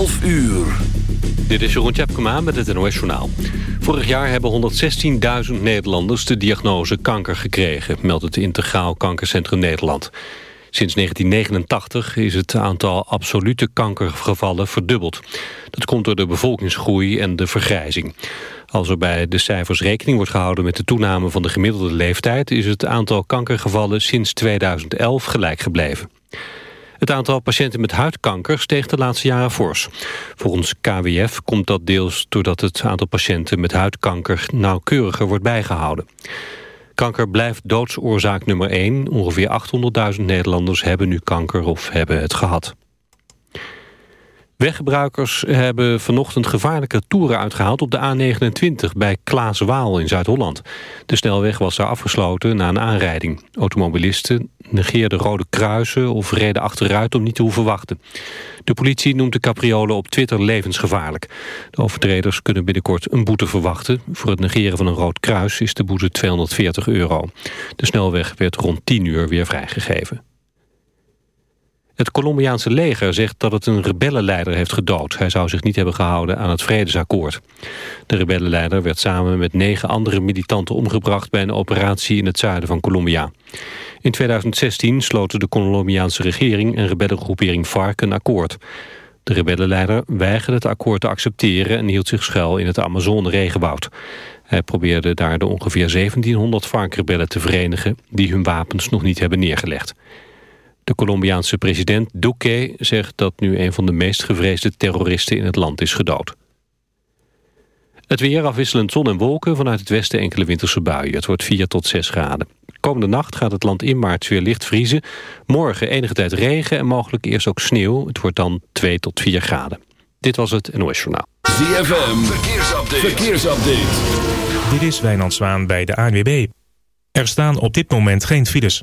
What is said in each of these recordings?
11 uur. Dit is Jeroen Tjepkema met het NOS Journaal. Vorig jaar hebben 116.000 Nederlanders de diagnose kanker gekregen... meldt het Integraal Kankercentrum Nederland. Sinds 1989 is het aantal absolute kankergevallen verdubbeld. Dat komt door de bevolkingsgroei en de vergrijzing. Als er bij de cijfers rekening wordt gehouden met de toename van de gemiddelde leeftijd... is het aantal kankergevallen sinds 2011 gelijk gebleven. Het aantal patiënten met huidkanker steeg de laatste jaren fors. Volgens KWF komt dat deels doordat het aantal patiënten met huidkanker nauwkeuriger wordt bijgehouden. Kanker blijft doodsoorzaak nummer 1. Ongeveer 800.000 Nederlanders hebben nu kanker of hebben het gehad. Weggebruikers hebben vanochtend gevaarlijke toeren uitgehaald op de A29 bij Klaaswaal in Zuid-Holland. De snelweg was daar afgesloten na een aanrijding. Automobilisten negeerden rode kruisen of reden achteruit om niet te hoeven wachten. De politie noemt de capriolen op Twitter levensgevaarlijk. De overtreders kunnen binnenkort een boete verwachten. Voor het negeren van een rood kruis is de boete 240 euro. De snelweg werd rond 10 uur weer vrijgegeven. Het Colombiaanse leger zegt dat het een rebellenleider heeft gedood. Hij zou zich niet hebben gehouden aan het vredesakkoord. De rebellenleider werd samen met negen andere militanten omgebracht... bij een operatie in het zuiden van Colombia. In 2016 sloten de Colombiaanse regering en rebellengroepering FARC een akkoord. De rebellenleider weigerde het akkoord te accepteren... en hield zich schuil in het Amazone-regenwoud. Hij probeerde daar de ongeveer 1700 FARC-rebellen te verenigen... die hun wapens nog niet hebben neergelegd. De Colombiaanse president Duque zegt dat nu een van de meest gevreesde terroristen in het land is gedood. Het weer afwisselend zon en wolken, vanuit het westen enkele winterse buien. Het wordt 4 tot 6 graden. Komende nacht gaat het land in maart weer licht vriezen. Morgen enige tijd regen en mogelijk eerst ook sneeuw. Het wordt dan 2 tot 4 graden. Dit was het NOS Journaal. ZFM, verkeersupdate. verkeersupdate. Dit is Wijnand Zwaan bij de ANWB. Er staan op dit moment geen files.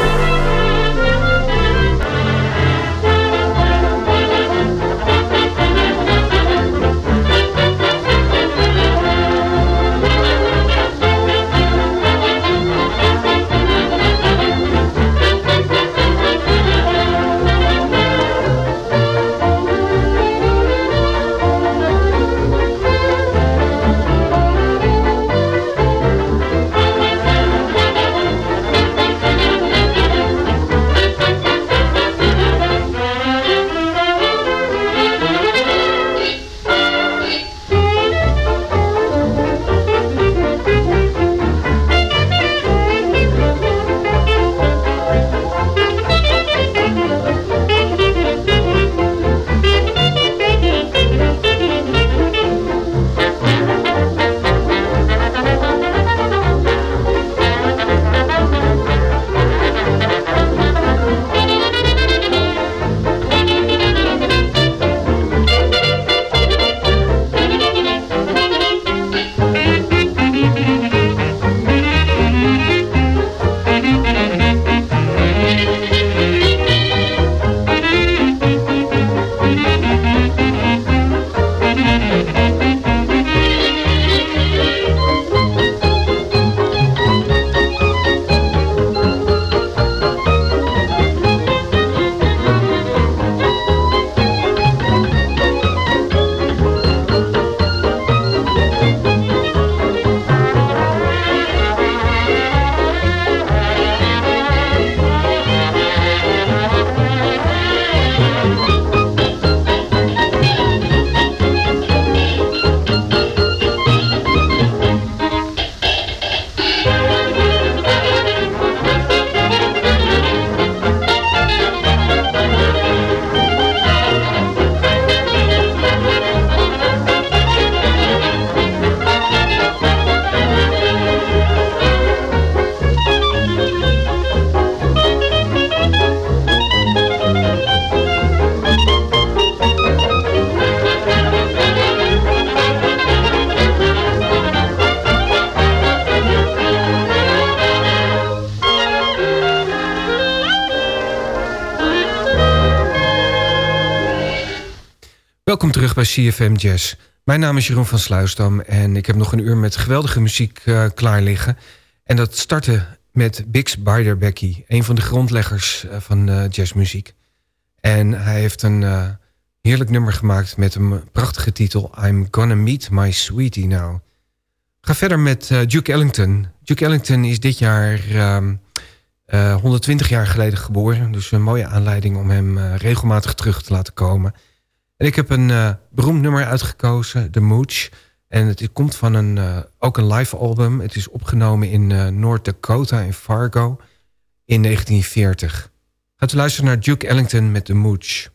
Bij CFM Jazz. Mijn naam is Jeroen van Sluisdam en ik heb nog een uur met geweldige muziek uh, klaar liggen. En dat startte met Bix Beiderbecke, een van de grondleggers uh, van uh, jazzmuziek. En hij heeft een heerlijk nummer gemaakt met een prachtige titel... I'm Gonna Meet My Sweetie Now. Ga verder met Duke Ellington. Duke Ellington is dit jaar 120 jaar geleden geboren. Dus een mooie aanleiding om hem regelmatig terug te laten komen... En ik heb een uh, beroemd nummer uitgekozen, The Mooch. En het komt van een, uh, ook een live album. Het is opgenomen in uh, North Dakota in Fargo in 1940. Gaat u luisteren naar Duke Ellington met The Mooch.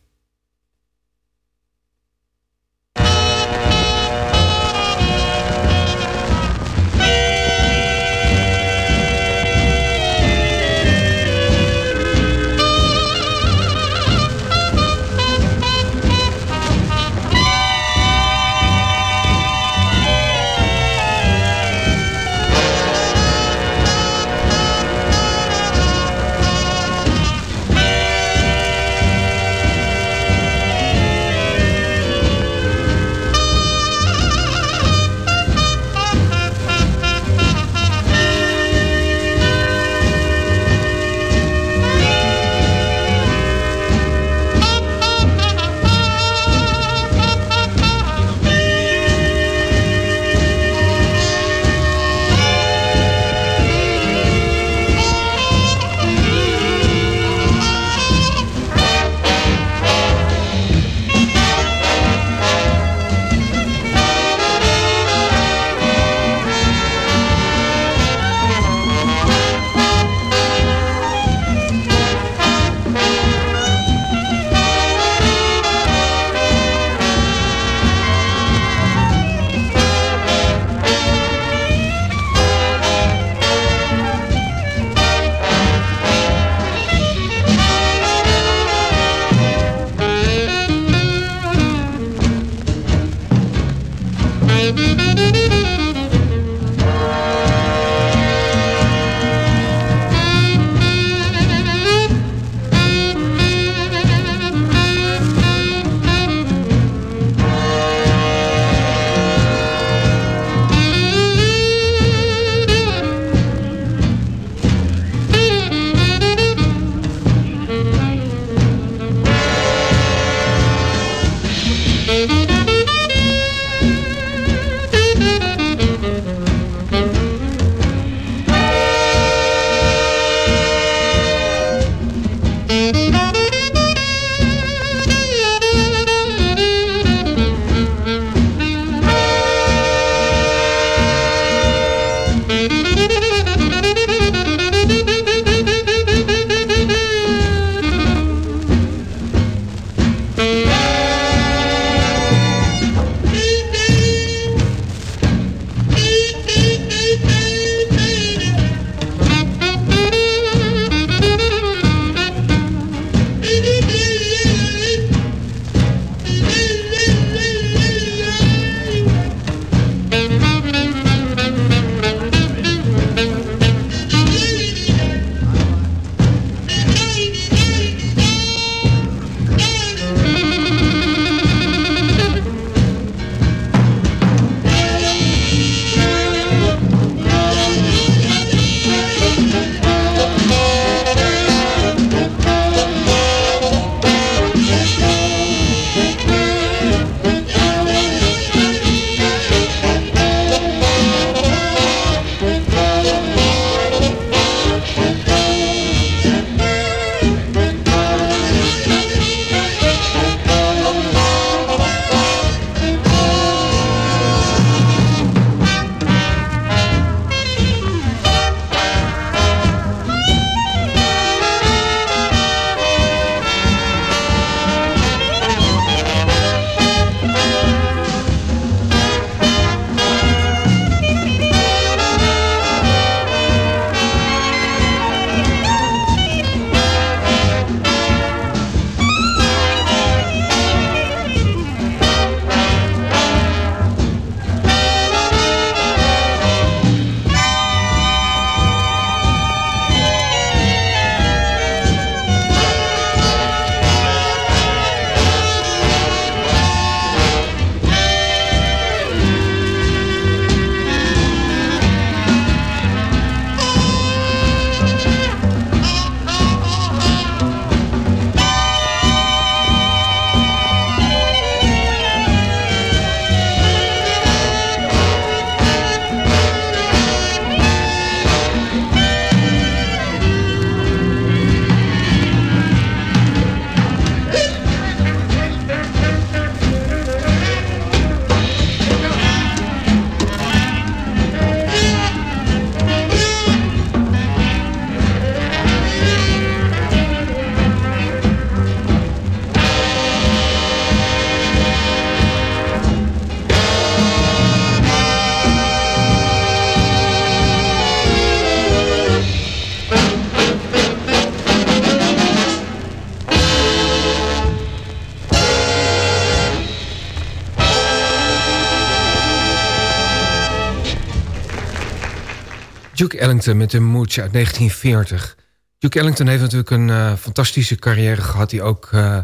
Ellington met een Mooch uit 1940. Duke Ellington heeft natuurlijk een uh, fantastische carrière gehad... die ook uh,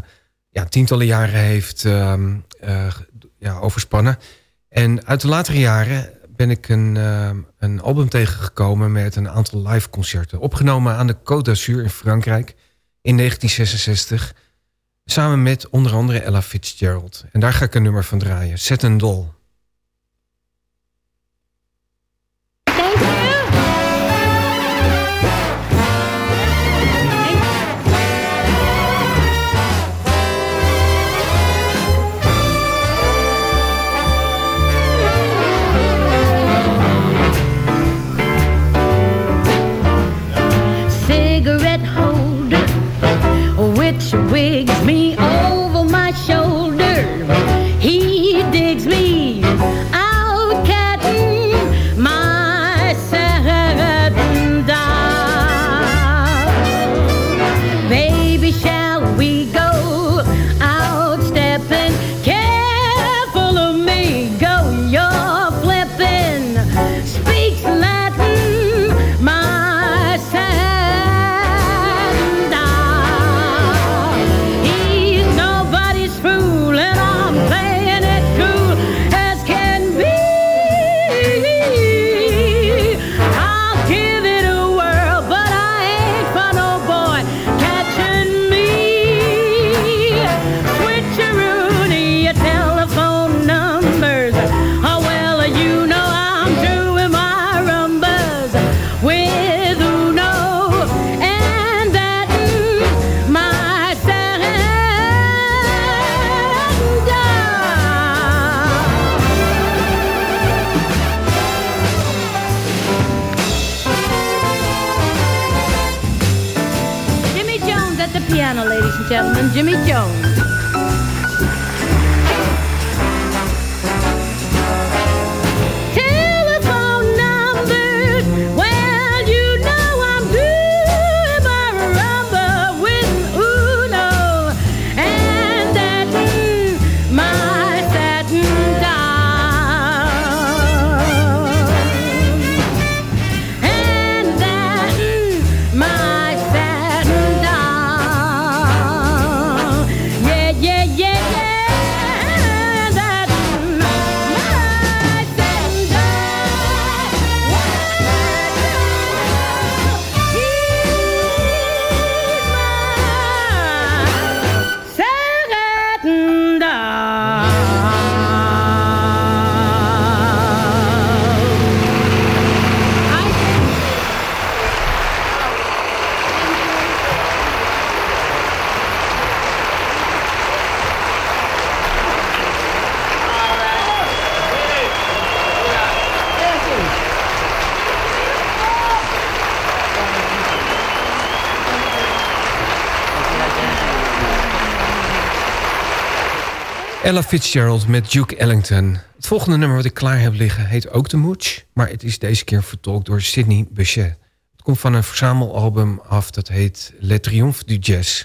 ja, tientallen jaren heeft uh, ja, overspannen. En uit de latere jaren ben ik een, een album tegengekomen... met een aantal live concerten. Opgenomen aan de Côte d'Azur in Frankrijk in 1966... samen met onder andere Ella Fitzgerald. En daar ga ik een nummer van draaien. Set and Doll. And gentlemen. Jimmy Jones. Ella Fitzgerald met Duke Ellington. Het volgende nummer wat ik klaar heb liggen heet ook The Mooch... maar het is deze keer vertolkt door Sidney Bechet. Het komt van een verzamelalbum af dat heet Le Triomphe du Jazz...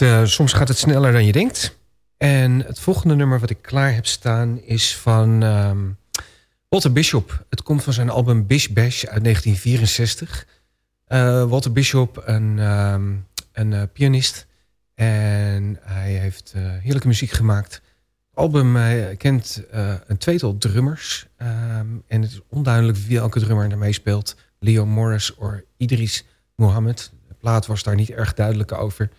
eh, soms gaat het sneller dan je denkt. En het volgende nummer wat ik klaar heb staan is van ehm, Walter Bishop. Het komt van zijn album Bish Bash uit 1964. Eh, Walter Bishop, een, ehm, een eh, pianist. En hij heeft heerlijke muziek gemaakt. Het album kent een tweetal drummers. ehm, en het is onduidelijk wie elke drummer daarmee speelt. Leo Morris of Idris Mohammed. De plaat was daar niet erg duidelijk over.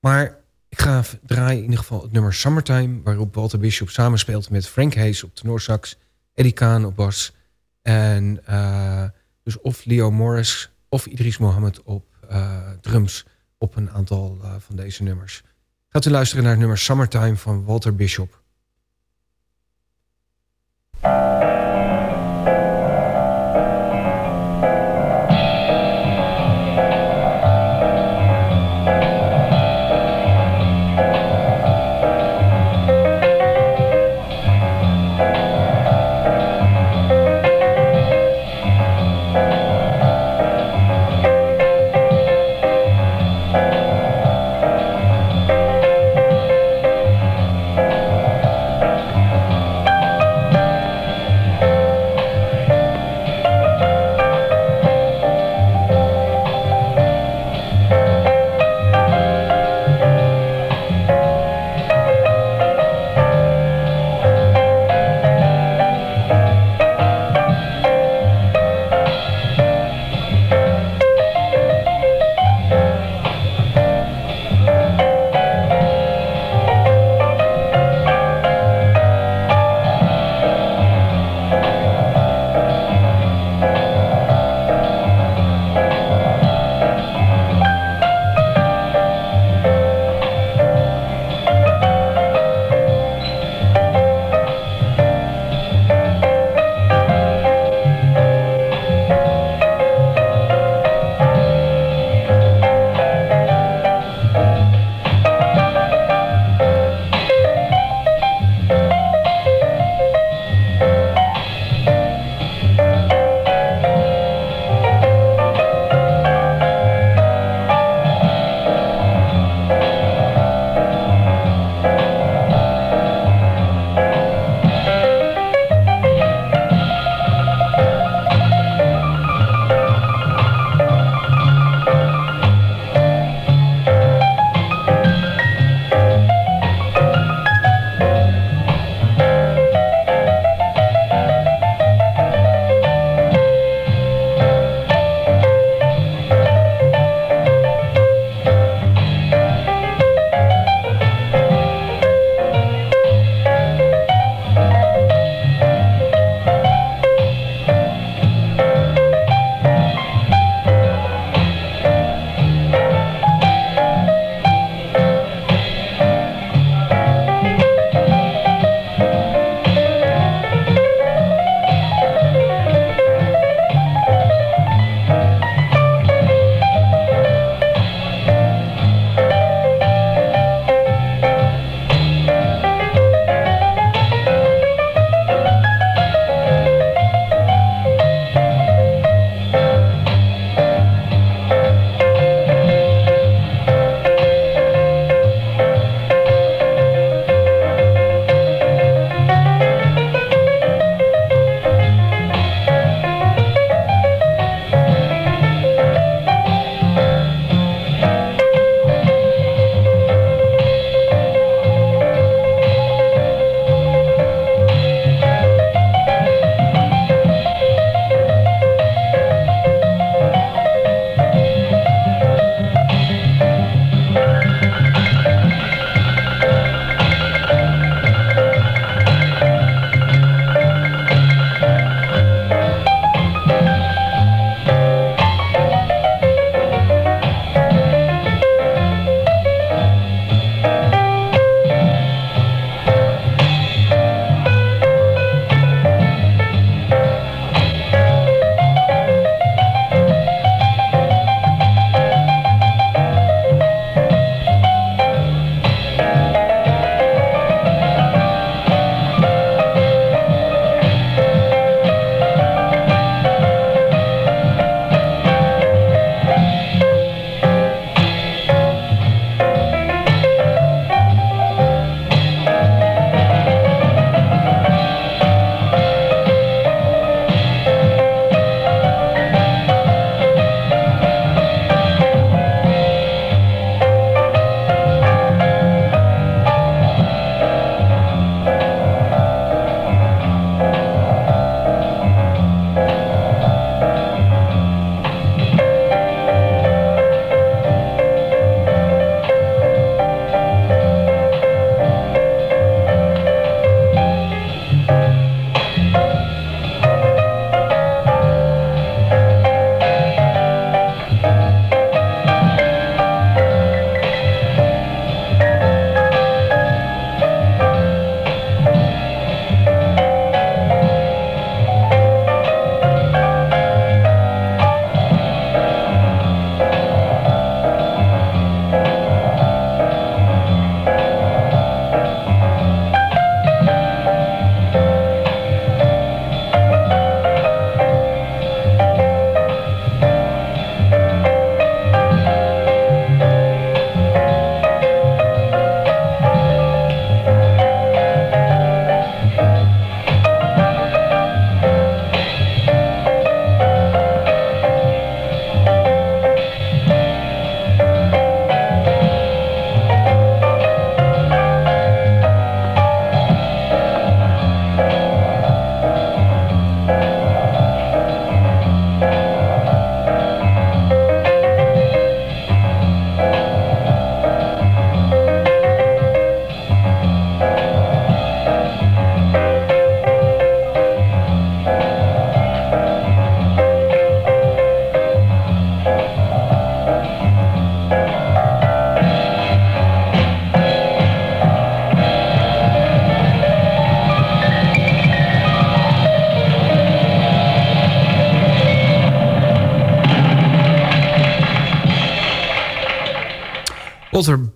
Maar ik ga draaien in ieder geval het nummer Summertime... waarop Walter Bishop samenspeelt met Frank Hayes op tenorsax... Eddie Kahn op bas... en eh, dus of Leo Morris of Idris Mohammed op eh, drums... op een aantal eh, van deze nummers. Gaat u luisteren naar het nummer Summertime van Walter Bishop.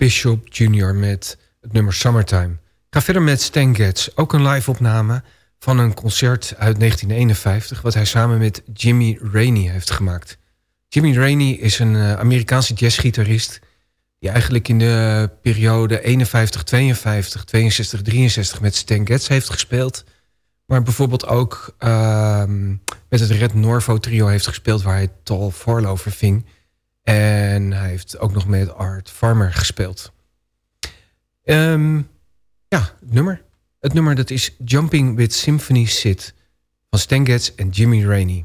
Bishop Jr. met het nummer Summertime. Ga verder met Stan Getz, ook een live opname van een concert uit 1951... wat hij samen met Jimmy Rainey heeft gemaakt. Jimmy Rainey is een uh, Amerikaanse jazzgitarist... die eigenlijk in de periode 51, 52, 62, 63 met Stan Getz heeft gespeeld... maar bijvoorbeeld ook uh, met het Red Norvo trio heeft gespeeld... waar hij Tal Farlow verving... En hij heeft ook nog met Art Farmer gespeeld. Um, ja, het nummer. Het nummer dat is Jumping with Symphony Sid van Stan en Jimmy Rainey.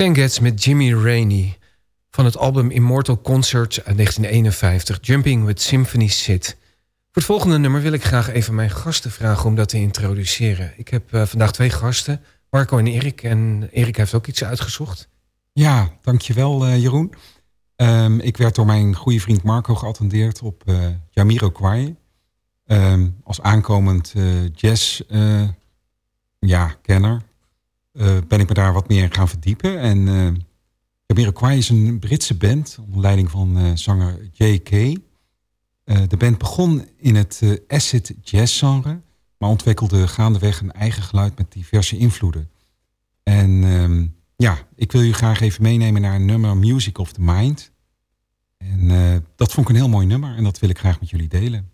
Stan met Jimmy Rainey van het album Immortal Concerts uit 1951, Jumping with Symphony Sid. Voor het volgende nummer wil ik graag even mijn gasten vragen om dat te introduceren. Ik heb uh, vandaag twee gasten, Marco en Erik. En Erik heeft ook iets uitgezocht. Ja, dankjewel uh, Jeroen. Um, ik werd door mijn goede vriend Marco geattendeerd op uh, Jamiro Kwai. Um, als aankomend jazz ja, ben ik me daar wat meer in gaan verdiepen. En uh, is een Britse band onder leiding van uh, zanger J.K. de band begon in het acid jazz genre, maar ontwikkelde gaandeweg een eigen geluid met diverse invloeden. En um, ja, ik wil u graag even meenemen naar een nummer Music of the Mind. En dat vond ik een heel mooi nummer en dat wil ik graag met jullie delen.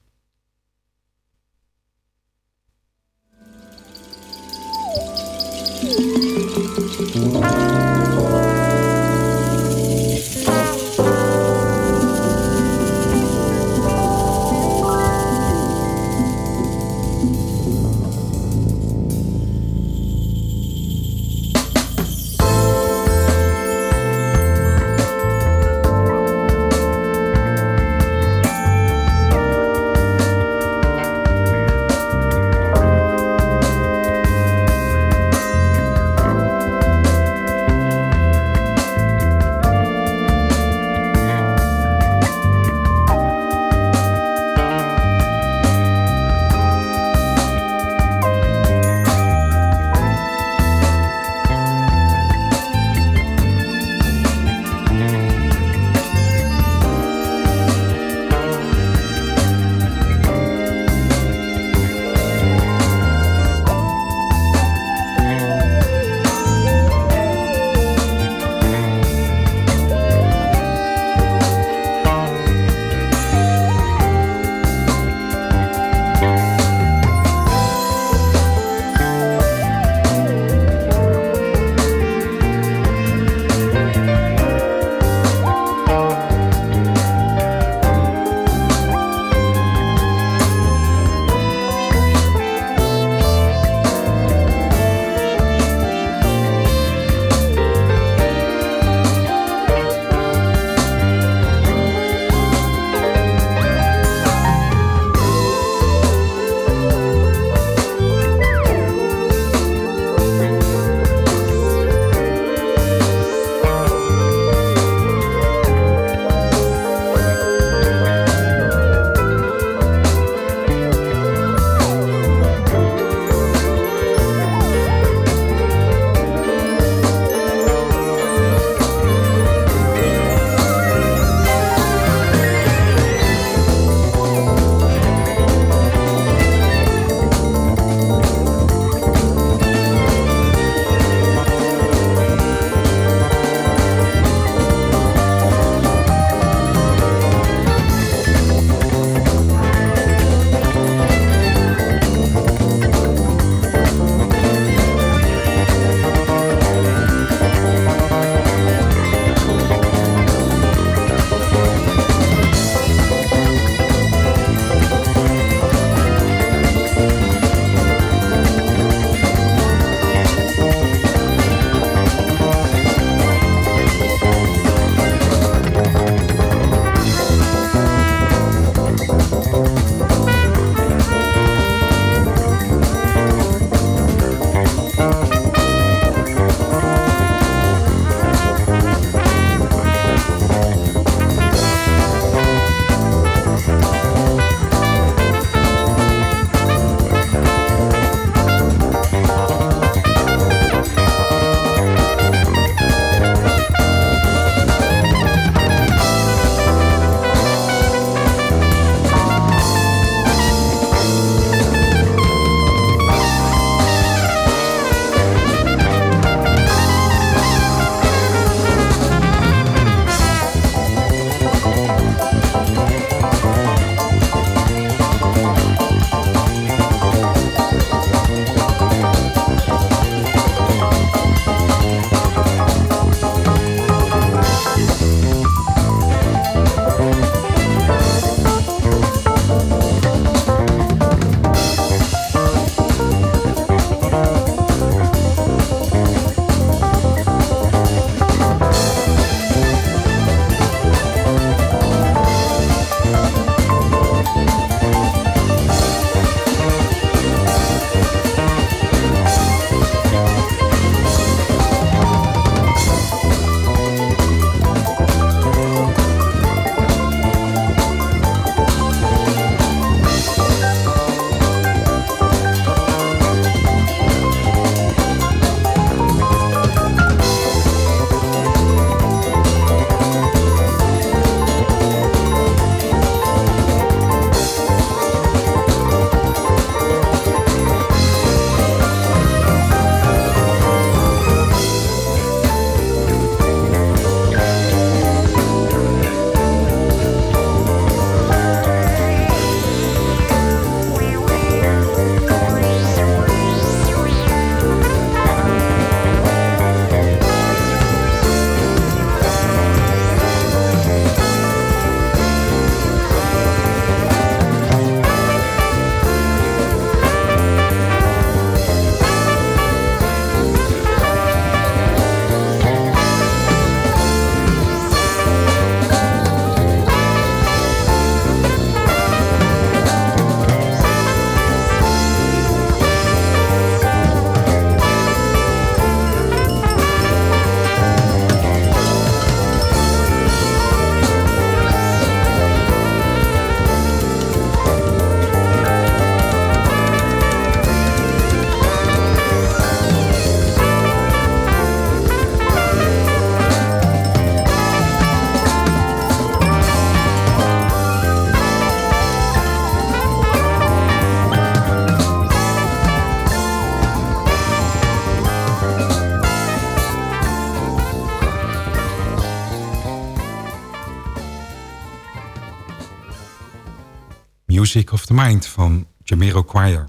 Of the Mind van Jamiroquai.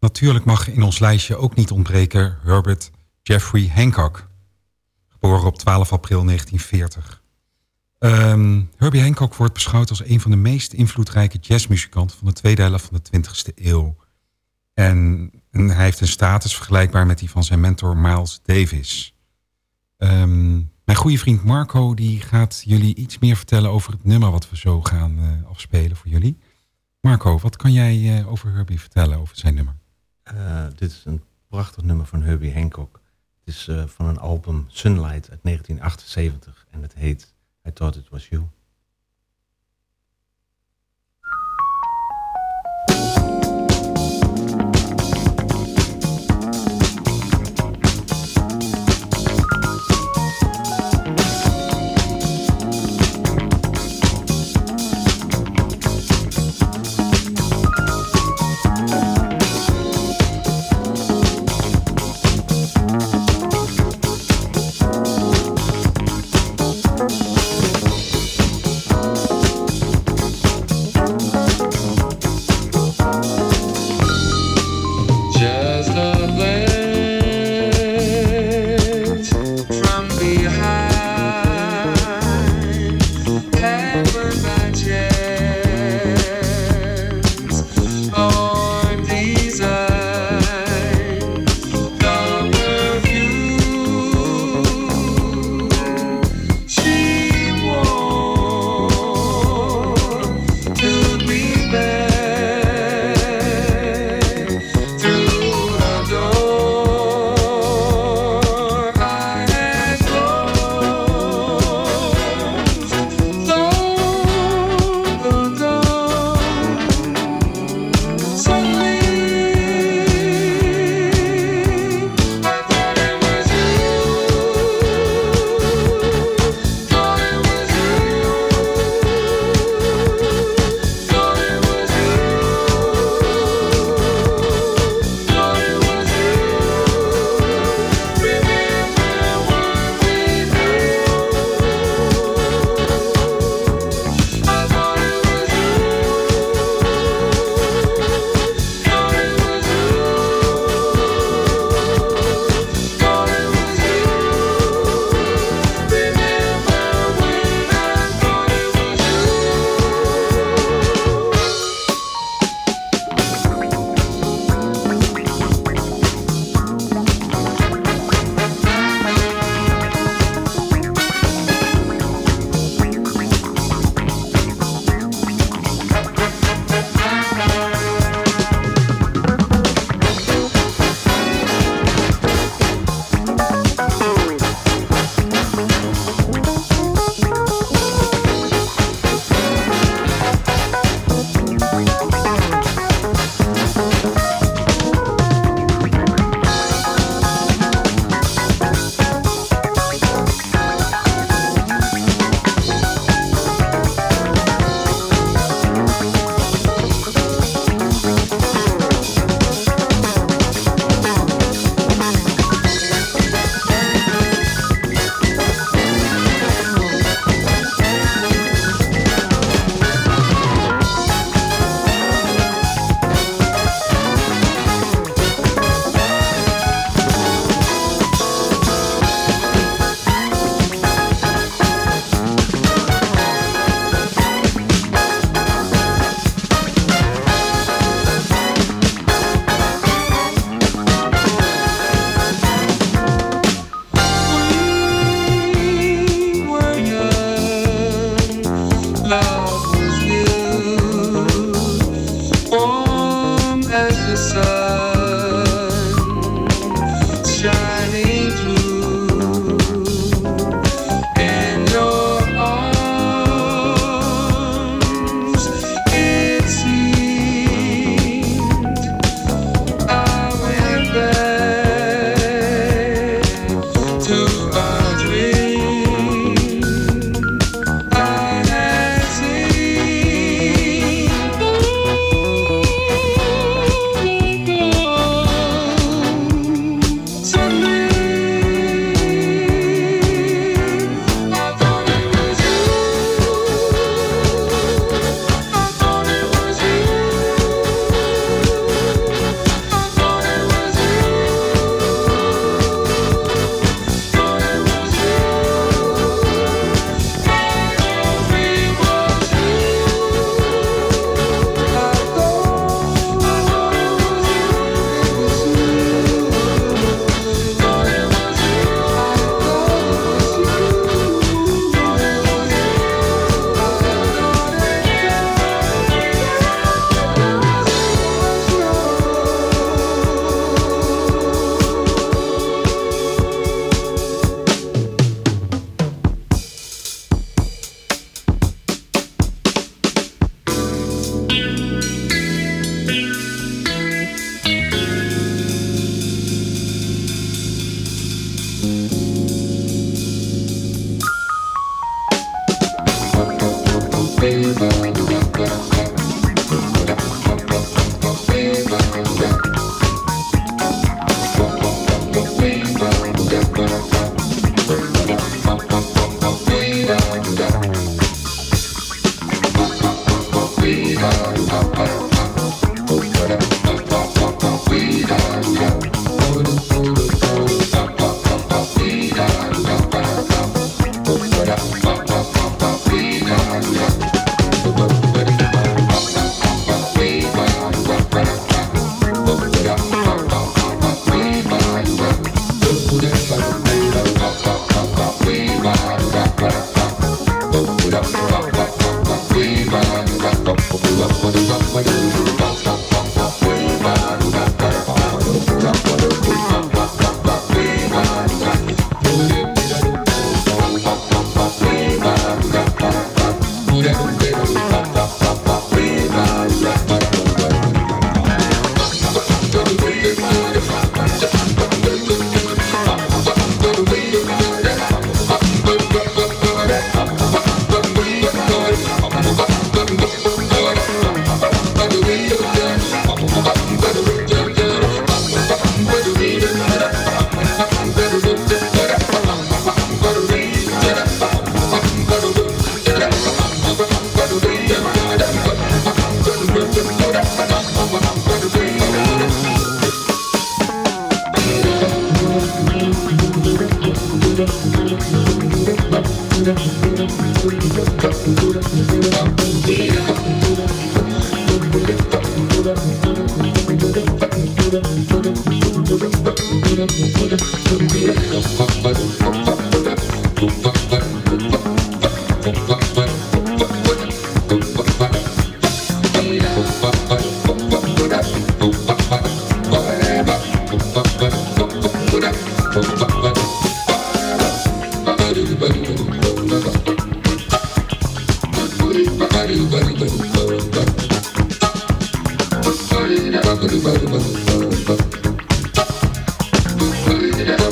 Natuurlijk mag in ons lijstje ook niet ontbreken Herbert Jeffrey Hancock. Geboren op 12 april 1940. Ehm, Herbie Hancock wordt beschouwd als een van de meest invloedrijke jazzmuzikanten... van de tweede helft van de 20e eeuw. En, en hij heeft een status vergelijkbaar met die van zijn mentor Miles Davis. Ehm, mijn goede vriend Marco die gaat jullie iets meer vertellen over het nummer... wat we zo gaan eh, afspelen voor jullie. Marco, wat kan jij eh, over Herbie vertellen, over zijn nummer? Uh, dit is een prachtig nummer van Herbie Hancock. Het is uh, van een album Sunlight uit 1978 en het heet I Thought It Was You.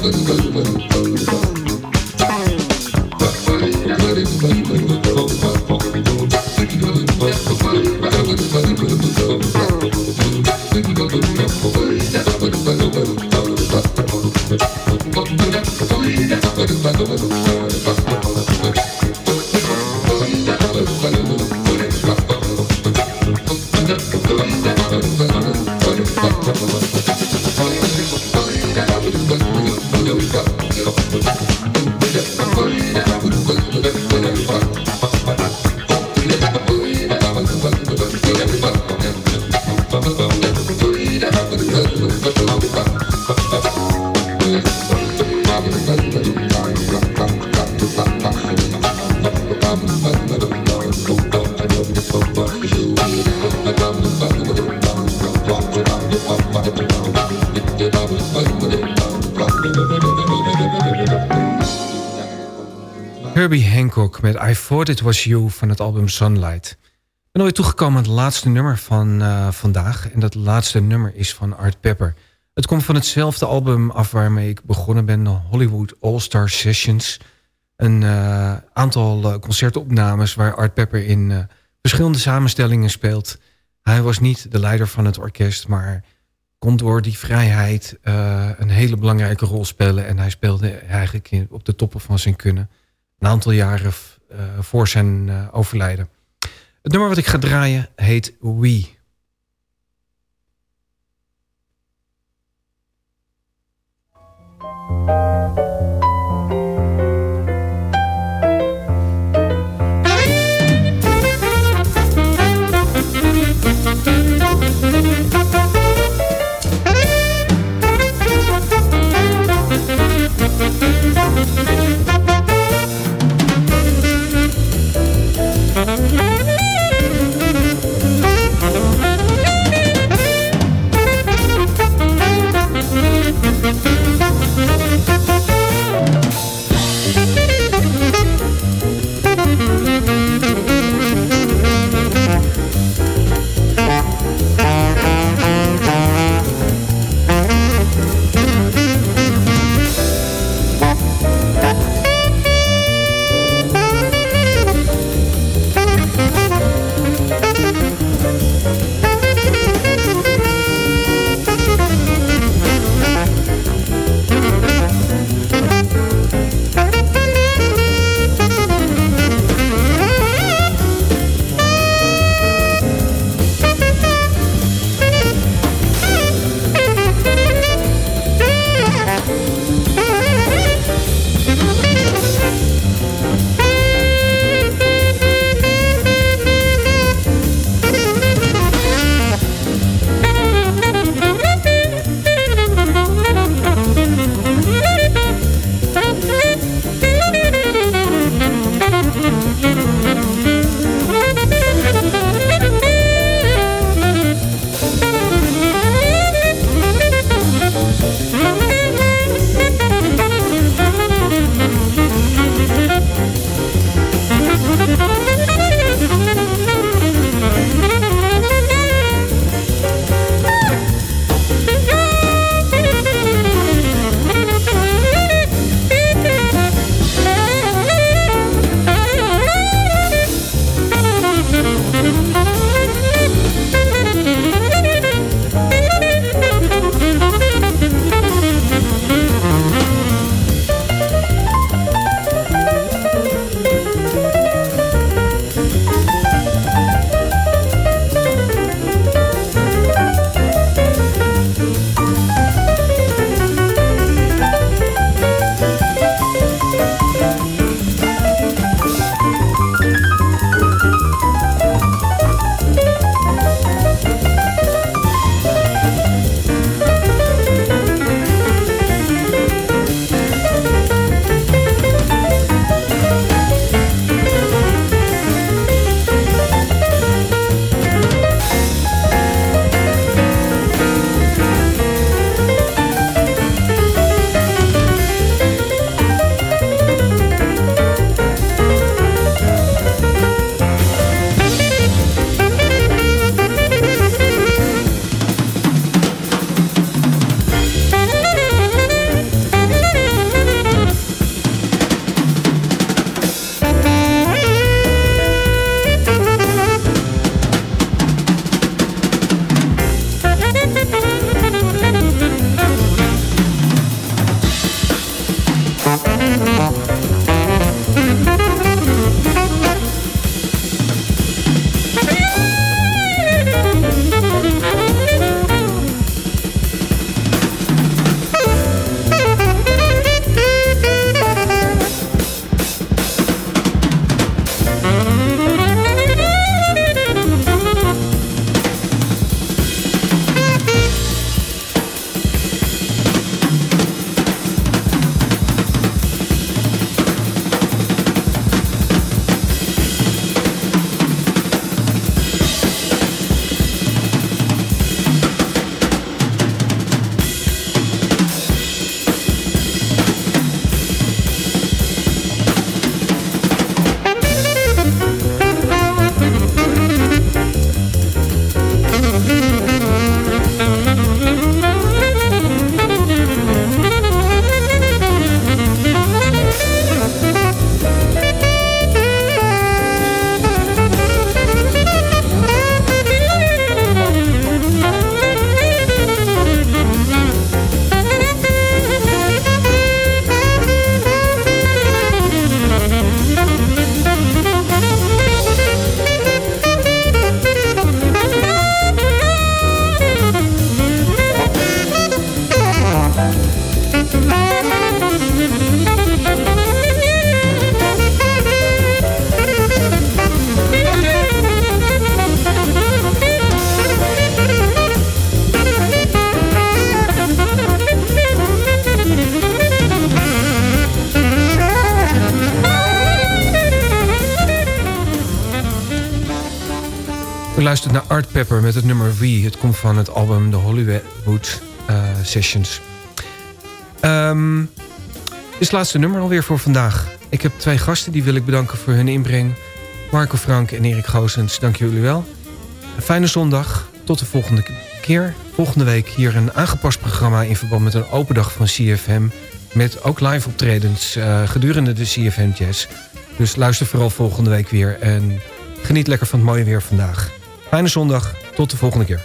Herbie Thought It Was You van het album Sunlight. Ik ben ooit toegekomen aan het laatste nummer van uh, vandaag. En dat laatste nummer is van Art Pepper. Het komt van hetzelfde album af waarmee ik begonnen ben. Hollywood All-Star Sessions. Een uh, aantal uh, concertopnames waar Art Pepper in verschillende samenstellingen speelt. Hij was niet de leider van het orkest, maar kon door die vrijheid een hele belangrijke rol spelen. En hij speelde eigenlijk op de toppen van zijn kunnen een aantal jaren voor zijn uh, overlijden. Het nummer wat ik ga draaien heet We. U luistert naar Art Pepper met het nummer Wie. Het komt van het album The Hollywood eh, Sessions. Ehm, dit is het laatste nummer alweer voor vandaag. Ik heb twee gasten, die wil ik bedanken voor hun inbreng. Marco Frank en Erik Goosens, dank jullie wel. Een fijne zondag, tot de volgende keer. Volgende week hier een aangepast programma... in verband met een open dag van CFM... met ook live optredens eh, gedurende de CFM Jazz. Dus luister vooral volgende week weer... en geniet lekker van het mooie weer vandaag. Fijne zondag, tot de volgende keer.